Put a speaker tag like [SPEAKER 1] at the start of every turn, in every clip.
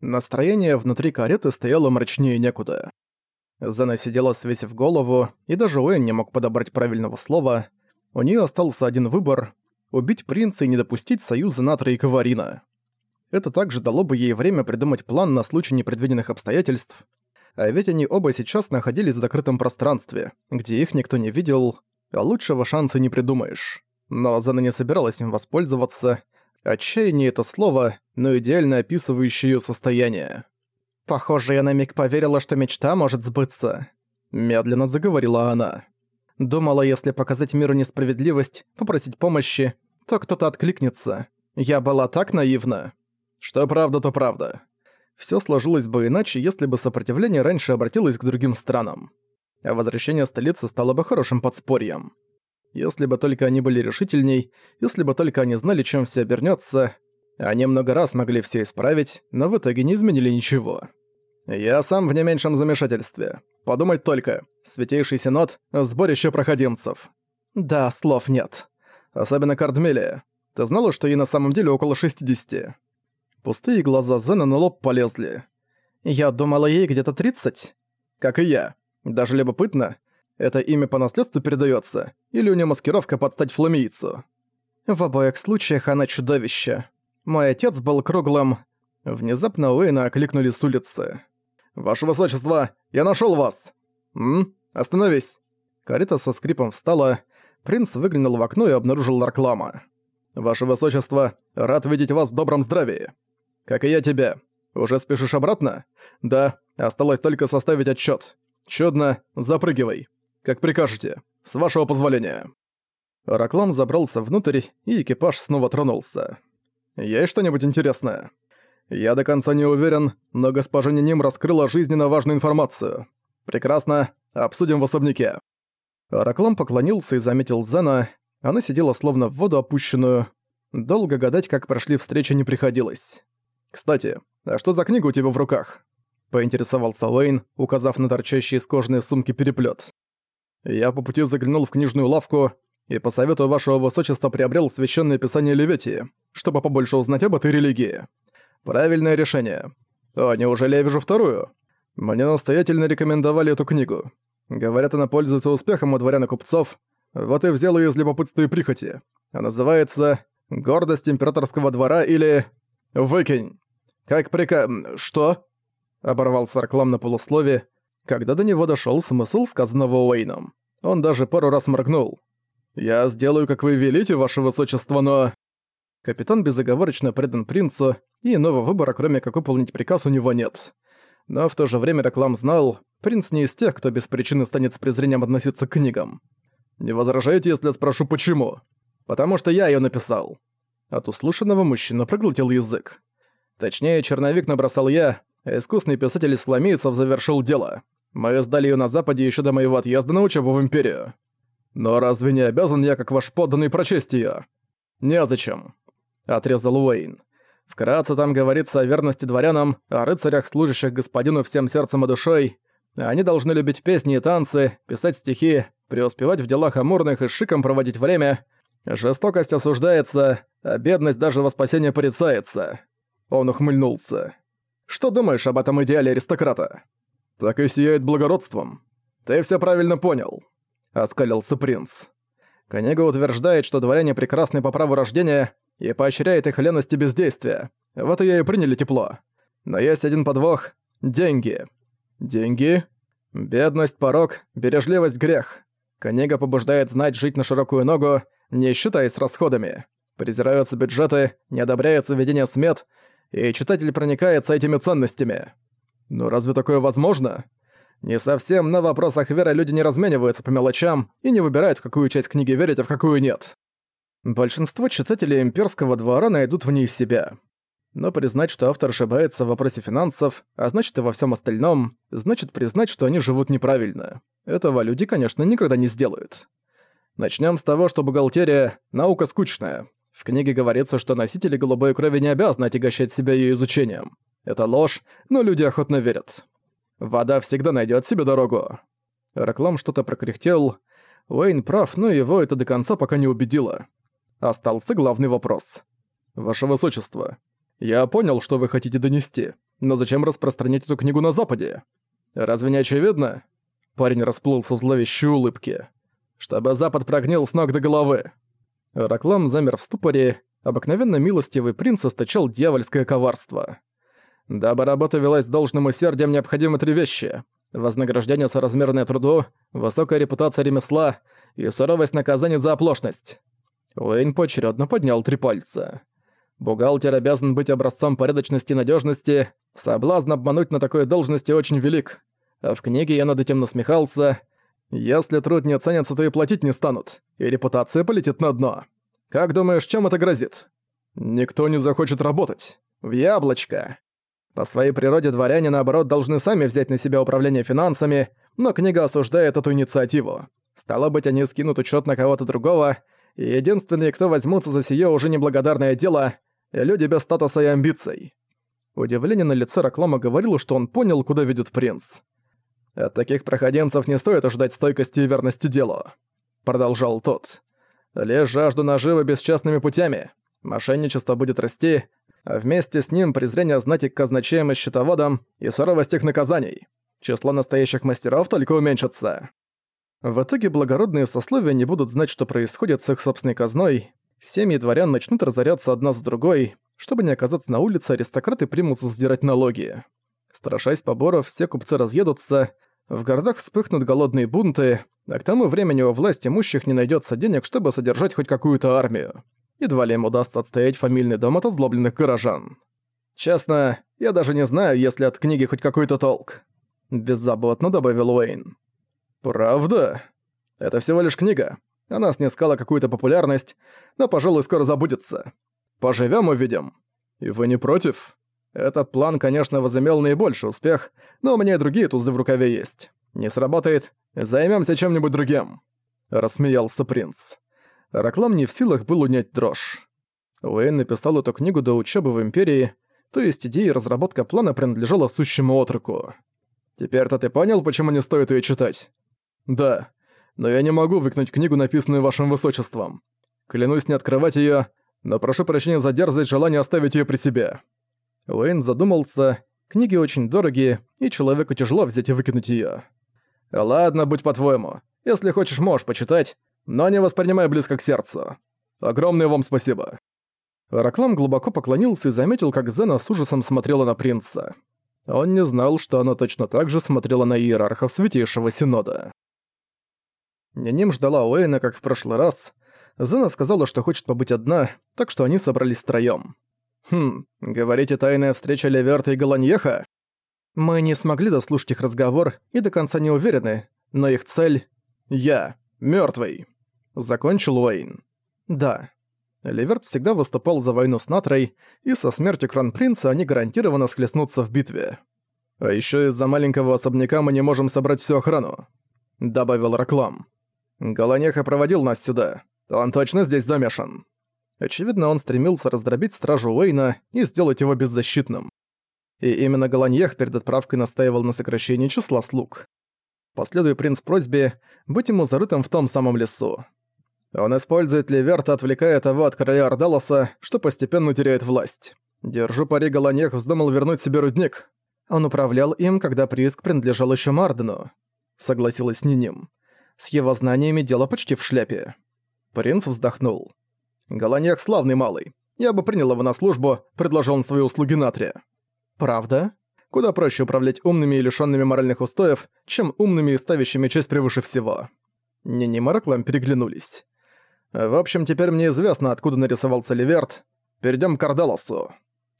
[SPEAKER 1] Настроение внутри кареты стояло мрачнее некуда. Зена сидела свесив голову, и даже Уэйн не мог подобрать правильного слова. У нее остался один выбор — убить принца и не допустить союза Натра и Каварина. Это также дало бы ей время придумать план на случай непредвиденных обстоятельств. А ведь они оба сейчас находились в закрытом пространстве, где их никто не видел, а лучшего шанса не придумаешь. Но Зена не собиралась им воспользоваться. Отчаяние — это слово, но идеально описывающее её состояние. «Похоже, я на миг поверила, что мечта может сбыться», — медленно заговорила она. «Думала, если показать миру несправедливость, попросить помощи, то кто-то откликнется. Я была так наивна». «Что правда, то правда». Всё сложилось бы иначе, если бы сопротивление раньше обратилось к другим странам. А возвращение столицы стало бы хорошим подспорьем. Если бы только они были решительней, если бы только они знали, чем все обернется, они много раз могли все исправить, но в итоге не изменили ничего. Я сам в не меньшем замешательстве. Подумать только, Святейший Синод — сборище проходимцев. Да, слов нет. Особенно Кардмелия. Ты знала, что ей на самом деле около 60? Пустые глаза Зена на лоб полезли. Я думала, ей где-то 30. Как и я. Даже любопытно, это имя по наследству передается, или у нее маскировка под стать фламийцу? В обоих случаях она чудовище. Мой отец был круглым... Внезапно Уэйна окликнули с улицы. «Ваше высочество, я нашел вас!» «М? Остановись!» Карета со скрипом встала. Принц выглянул в окно и обнаружил Ларклама. «Ваше высочество, рад видеть вас в добром здравии!» «Как и я тебя. Уже спешишь обратно?» «Да, осталось только составить отчет. Чудно, запрыгивай!» Как прикажете. С вашего позволения». Раклам забрался внутрь, и экипаж снова тронулся. «Есть что-нибудь интересное?» «Я до конца не уверен, но госпожа Ниним раскрыла жизненно важную информацию. Прекрасно, обсудим в особняке». Раклам поклонился и заметил Зена. Она сидела словно в воду опущенную. Долго гадать, как прошли встречи, не приходилось. «Кстати, а что за книга у тебя в руках?» Поинтересовался Лейн, указав на торчащий из кожаной сумки переплет. Я по пути заглянул в книжную лавку и по совету вашего высочества приобрел священное писание Леветии, чтобы побольше узнать об этой религии. Правильное решение. О, неужели я вижу вторую? Мне настоятельно рекомендовали эту книгу. Говорят, она пользуется успехом у дворян и купцов. Вот и взял ее из любопытства и прихоти. А называется «Гордость императорского двора» или «Выкинь». Как прика... Что? Оборвался Арклам на полуслове, когда до него дошёл смысл сказанного Уэйном. Он даже пару раз моргнул. «Я сделаю, как вы велите, ваше высочество, но...» Капитан безоговорочно предан принцу, и иного выбора, кроме как выполнить приказ, у него нет. Но в то же время Реклам знал, принц не из тех, кто без причины станет с презрением относиться к книгам. «Не возражаете, если спрошу, почему?» «Потому что я её написал». От услышанного мужчина проглотил язык. Точнее, черновик набросал я, а искусный писатель из фламейцев завершил дело. Мы сдали ее на Западе еще до моего отъезда на учебу в Империю. Но разве не обязан я, как ваш подданный, прочесть ее? Незачем. Отрезал Уэйн. Вкратце там говорится о верности дворянам, о рыцарях, служащих господину всем сердцем и душой. Они должны любить песни и танцы, писать стихи, преуспевать в делах амурных и шиком проводить время. Жестокость осуждается, а бедность даже во спасение порицается. Он ухмыльнулся. Что думаешь об этом идеале аристократа? «Так и сияет благородством. Ты все правильно понял», — оскалился принц. Конега утверждает, что дворяне прекрасны по праву рождения и поощряет их леность и бездействие. Вот я и приняли тепло. Но есть один подвох — деньги. Деньги? Бедность — порог, бережливость — грех. Конега побуждает знать жить на широкую ногу, не считаясь расходами. Презираются бюджеты, не одобряется введение смет, и читатель проникается этими ценностями. Но разве такое возможно? Не совсем на вопросах веры люди не размениваются по мелочам и не выбирают, в какую часть книги верить, а в какую нет. Большинство читателей имперского двора найдут в ней себя. Но признать, что автор ошибается в вопросе финансов, а значит и во всем остальном, значит признать, что они живут неправильно. Этого люди, конечно, никогда не сделают. Начнем с того, что бухгалтерия – наука скучная. В книге говорится, что носители голубой крови не обязаны отягощать себя ее изучением. Это ложь, но люди охотно верят. Вода всегда найдет себе дорогу. Реклам что-то прокряхтел. Уэйн прав, но его это до конца пока не убедило. Остался главный вопрос. «Ваше Высочество, я понял, что вы хотите донести. Но зачем распространять эту книгу на Западе? Разве не очевидно? Парень расплылся в зловещей улыбке. Чтобы Запад прогнил с ног до головы. Раклам замер в ступоре, обыкновенно милостивый принц источал дьявольское коварство. Дабы работа велась с должным усердием, необходимы три вещи. Вознаграждение соразмерное труду, высокая репутация ремесла и суровость наказания за оплошность. Уэйн поочерёдно поднял три пальца. Бухгалтер обязан быть образцом порядочности и надежности. Соблазн обмануть на такой должности очень велик. А в книге я над этим насмехался. Если труд не ценится, то и платить не станут, и репутация полетит на дно. Как думаешь, чем это грозит? Никто не захочет работать. В яблочко. По своей природе дворяне, наоборот, должны сами взять на себя управление финансами, но книга осуждает эту инициативу. Стало быть, они скинут учет на кого-то другого, и единственные, кто возьмутся за сие уже неблагодарное дело — люди без статуса и амбиций. Удивление на лице Раклама говорило, что он понял, куда ведет принц. «От таких проходимцев не стоит ожидать стойкости и верности делу», — продолжал тот. «Лишь жажду наживы бесчестными путями. Мошенничество будет расти, вместе с ним презрение знати к казначеям и счетоводам и суровость их наказаний. Число настоящих мастеров только уменьшится». В итоге благородные сословия не будут знать, что происходит с их собственной казной, семьи дворян начнут разоряться одна за другой, чтобы не оказаться на улице, аристократы примутся сдирать налоги. Страшась поборов, все купцы разъедутся, в городах вспыхнут голодные бунты, а к тому времени у власть имущих не найдется денег, чтобы содержать хоть какую-то армию. Едва ли им удастся отстоять фамильный дом от озлобленных горожан. Честно, я даже не знаю, есть ли от книги хоть какой-то толк. Беззаботно добавил Уэйн. Правда? Это всего лишь книга. Она снискала какую-то популярность, но, пожалуй, скоро забудется. Поживем увидим. И вы не против? Этот план, конечно, возымел наибольший успех, но у меня и другие тузы в рукаве есть. Не сработает, займемся чем-нибудь другим», — рассмеялся принц. Раклам не в силах был унять дрожь. Уэйн написал эту книгу до учебы в Империи, то есть идея и разработка плана принадлежала сущему отроку. «Теперь-то ты понял, почему не стоит ее читать?» «Да, но я не могу выкнуть книгу, написанную вашим высочеством. Клянусь не открывать ее, но прошу прощения за дерзость желание оставить ее при себе». Уэйн задумался. Книги очень дорогие, и человеку тяжело взять и выкинуть её. «Ладно, будь по-твоему. Если хочешь, можешь почитать, но не воспринимай близко к сердцу. Огромное вам спасибо». Раклам глубоко поклонился и заметил, как Зена с ужасом смотрела на принца. Он не знал, что она точно так же смотрела на иерархов Святейшего Синода. Няним ждала Уэйна, как в прошлый раз. Зена сказала, что хочет побыть одна, так что они собрались втроём. «Хм, говорите, тайная встреча Леверта и Галаньеха?» Мы не смогли дослушать их разговор и до конца не уверены, но их цель — я, мёртвый. Закончил Уэйн. Да. Леверт всегда выступал за войну с Натрой, и со смертью Кронпринца они гарантированно схлестнутся в битве. А ещё из-за маленького особняка мы не можем собрать всю охрану», — добавил Раклам. «Галанеха проводил нас сюда. Он точно здесь замешан». Очевидно, он стремился раздробить стражу Уэйна и сделать его беззащитным. И именно Галаньех перед отправкой настаивал на сокращении числа слуг. Последуя принц просьбе быть ему зарытым в том самом лесу. Он использует Леверта, отвлекая того от короля Ардалоса, что постепенно теряет власть. Держу пари, Галаньех вздумал вернуть себе рудник. Он управлял им, когда прииск принадлежал еще Мардену. Согласилась Ниним. С его знаниями дело почти в шляпе. Принц вздохнул. Голоньяк славный малый. Я бы принял его на службу, предложил он свои услуги натрия. Правда? Куда проще управлять умными и лишёнными моральных устоев, чем умными и ставящими честь превыше всего. Нини и Мараклам переглянулись. В общем, теперь мне известно, откуда нарисовался Ливерт. Перейдём к Кардалосу.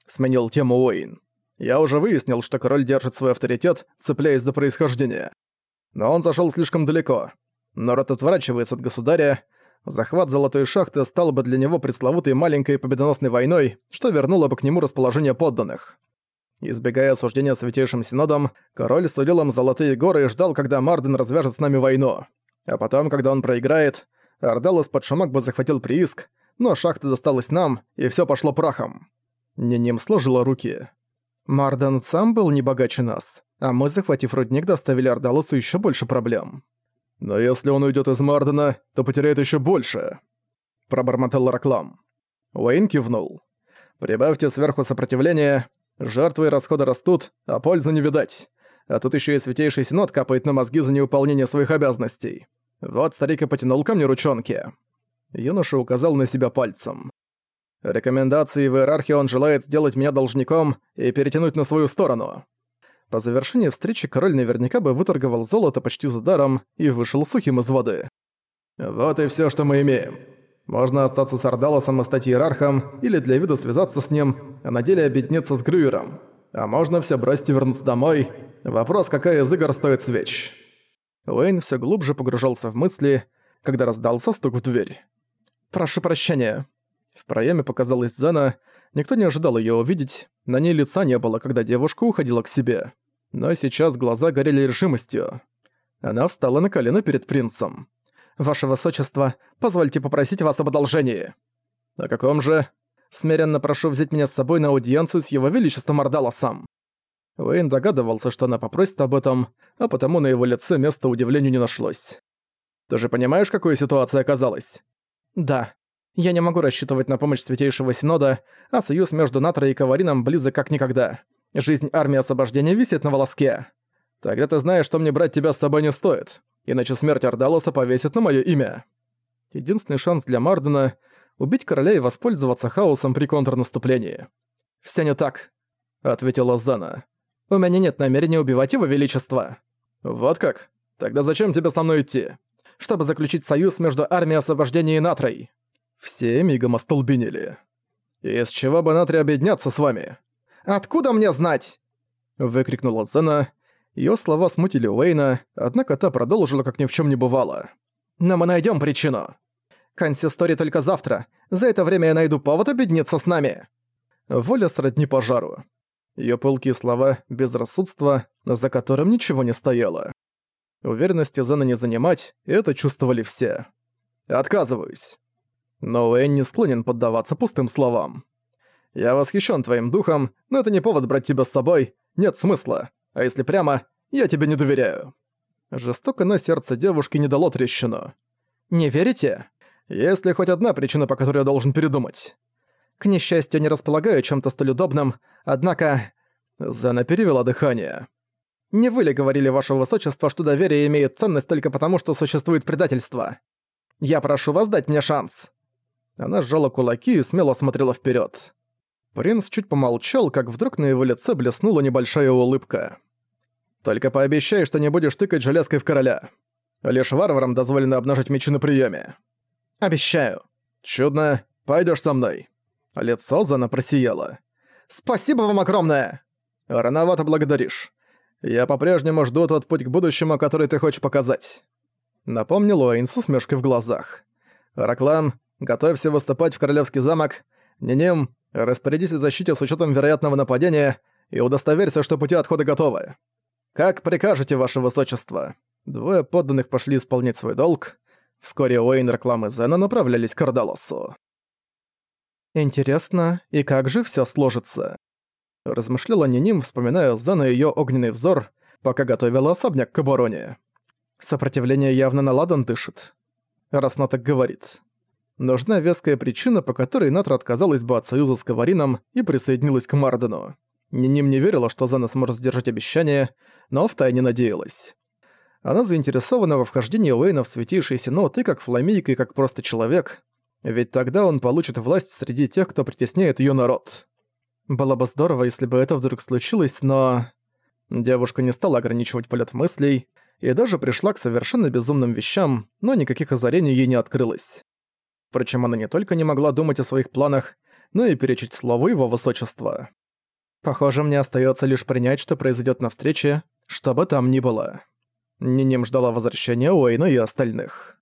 [SPEAKER 1] Сменил тему Уэйн. Я уже выяснил, что король держит свой авторитет, цепляясь за происхождение. Но он зашёл слишком далеко. Народ отворачивается от государя, Захват Золотой Шахты стал бы для него пресловутой маленькой победоносной войной, что вернуло бы к нему расположение подданных. Избегая осуждения Святейшим Синодом, король судил им Золотые Горы и ждал, когда Марден развяжет с нами войну. А потом, когда он проиграет, Ардалос под шумок бы захватил прииск, но шахта досталась нам, и все пошло прахом. Ниним сложила руки. Марден сам был не богаче нас, а мы, захватив рудник, доставили Ардалосу еще больше проблем. «Но если он уйдет из Мардена, то потеряет еще больше», — пробормотал Раклам. Уэйн кивнул. «Прибавьте сверху сопротивление, Жертвы и расходы растут, а пользы не видать. А тут еще и Святейший Синод капает на мозги за неуполнение своих обязанностей. Вот старик и потянул ко мне ручонки. Юноша указал на себя пальцем. Рекомендации в иерархии он желает сделать меня должником и перетянуть на свою сторону. По завершении встречи король наверняка бы выторговал золото почти за даром и вышел сухим из воды. Вот и все, что мы имеем. Можно остаться с Ардалосом и стать иерархом, или для вида связаться с ним, а на деле объединиться с Грюером. А можно все бросить и вернуться домой. Вопрос, какая из игр стоит свеч. Уэйн все глубже погружался в мысли, когда раздался стук в дверь. «Прошу прощения». В проеме показалась Зена, никто не ожидал ее увидеть, на ней лица не было, когда девушка уходила к себе. Но сейчас глаза горели решимостью. Она встала на колено перед принцем. «Ваше высочество, позвольте попросить вас об одолжении». «О каком же?» «Смиренно прошу взять меня с собой на аудиенцию с его величеством Ардалосом». Уэйн догадывался, что она попросит об этом, а потому на его лице места удивлению не нашлось. «Ты же понимаешь, какой ситуация оказалась?» «Да. Я не могу рассчитывать на помощь Святейшего Синода, а союз между Натро и Каварином близок как никогда. Жизнь армии освобождения висит на волоске. Тогда ты знаешь, что мне брать тебя с собой не стоит иначе смерть Ардалоса повесит на моё имя. Единственный шанс для Мардена — убить короля и воспользоваться хаосом при контрнаступлении. «Всё не так», — ответила Зана. «У меня нет намерения убивать его величество». «Вот как? Тогда зачем тебе со мной идти?» «Чтобы заключить союз между армией освобождения и Натрой». Все мигом остолбенели. «Из чего бы Натри объединяться с вами?» «Откуда мне знать?» Выкрикнула Зена, Её слова смутили Уэйна, однако та продолжила, как ни в чём не бывало. «Но мы найдём причину. Консистори только завтра. За это время я найду повод объединиться с нами». Воля сродни пожару. Её пылкие слова — безрассудство, за которым ничего не стояло. Уверенности Зена не занимать, это чувствовали все. «Отказываюсь». Но Уэйн не склонен поддаваться пустым словам. «Я восхищен твоим духом, но это не повод брать тебя с собой. Нет смысла. А если прямо, я тебе не доверяю». Жестоко на сердце девушки не дало трещину. «Не верите? Есть ли хоть одна причина, по которой я должен передумать?» «К несчастью, не располагаю чем-то столь удобным, однако...» Зана перевела дыхание. «Не вы ли говорили, ваше высочество, что доверие имеет ценность только потому, что существует предательство? Я прошу вас дать мне шанс!» Она сжала кулаки и смело смотрела вперед. Принц чуть помолчал, как вдруг на его лице блеснула небольшая улыбка. «Только пообещай, что не будешь тыкать железкой в короля. Лишь варварам дозволено обнажить мечи на приеме. «Обещаю». «Чудно. Пойдешь со мной». Лицо Зана просияло. «Спасибо вам огромное!» «Рановато благодаришь. Я по-прежнему жду тот путь к будущему, который ты хочешь показать». Напомнил Уэйн с усмешкой в глазах. «Раклам, готовься выступать в Королевский замок. Ниним, Распорядись о защите с учетом вероятного нападения и удостоверься, что пути отхода готовы. Как прикажете, ваше высочество?» Двое подданных пошли исполнять свой долг. Вскоре Уэйн, Реклам и Зена направлялись к Ардалосу. «Интересно, и как же все сложится?» Размышляла Ниним, вспоминая Зена и её огненный взор, пока готовила особняк к обороне. Сопротивление явно на ладан дышит. Раз она так говорит. Нужна веская причина, по которой Натра отказалась бы от союза с Каварином и присоединилась к Мардену. Ниним не верила, что Зана сможет сдержать обещание, но втайне надеялась. Она заинтересована во вхождении Уэйна в Святейший Синод и как фламейка, и как просто человек, ведь тогда он получит власть среди тех, кто притесняет её народ. Было бы здорово, если бы это вдруг случилось, но... Девушка не стала ограничивать полет мыслей и даже пришла к совершенно безумным вещам, но никаких озарений ей не открылось. Впрочем, она не только не могла думать о своих планах, но и перечить слову его высочества. Похоже, мне остается лишь принять, что произойдет на встрече, что бы там ни было. Ниним ждала возвращения Уэйна и остальных.